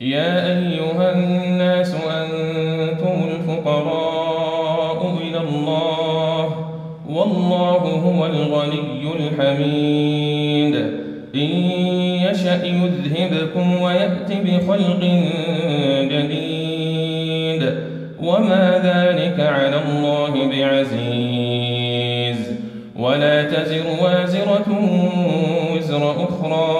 يا أيها الناس أنتم الفقراء إلى الله والله هو الغني الحميد. إن يشأ يذهبكم ويأت بخلق جديد. وما ذلك على الله بعزيز. ولا تزر وازرة وزر أخرى.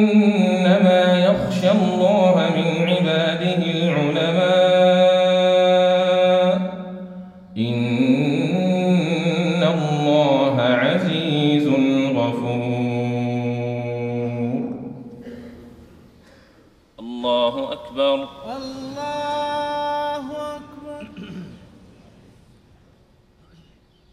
إنما يخشى الله من عباده العلماء. إن الله عزيز غفور. الله أكبر.